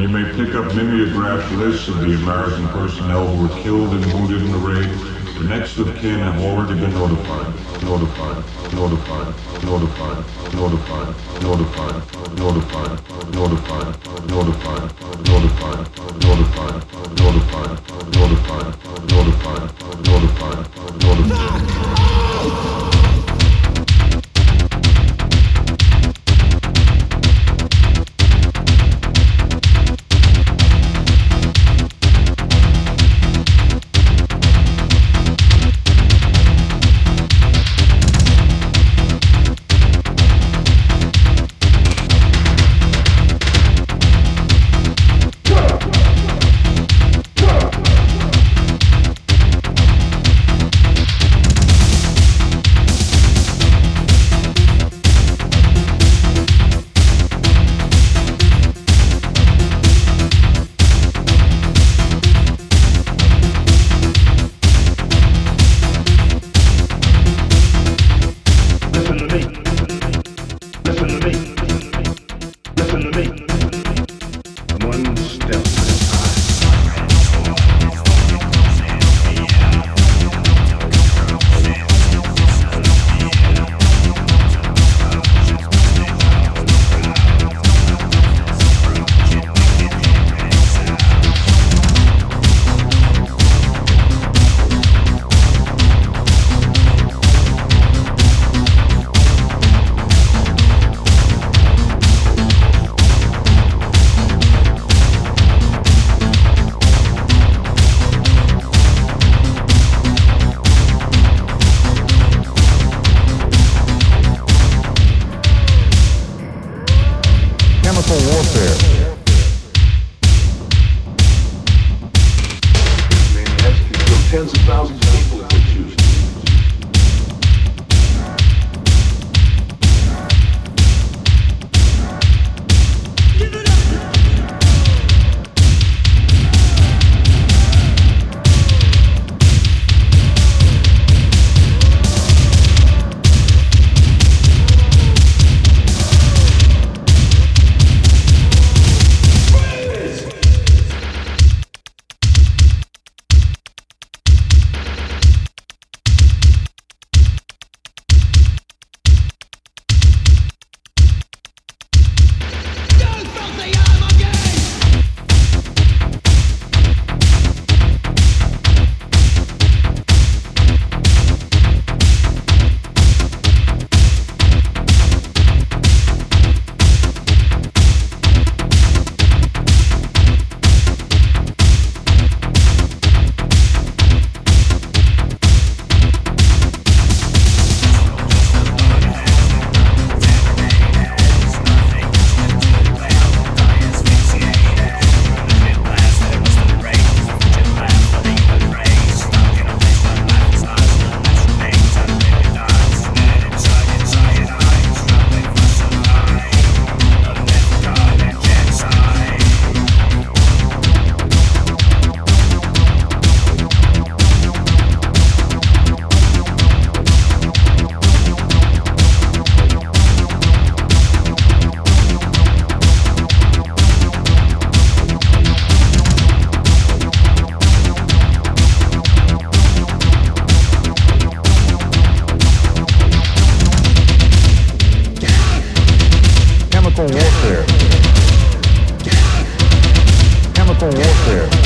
You may pick up mimeographed lists of the American personnel who were killed and wounded in the raid. The next of kin have already been notified. Notified. Notified. Notified. Notified. Notified. Notified. Notified. Notified. Notified. Notified. Notified. Notified. Notified. Notified. Notified. Chemical warfare. Tens of thousands chemical warfare.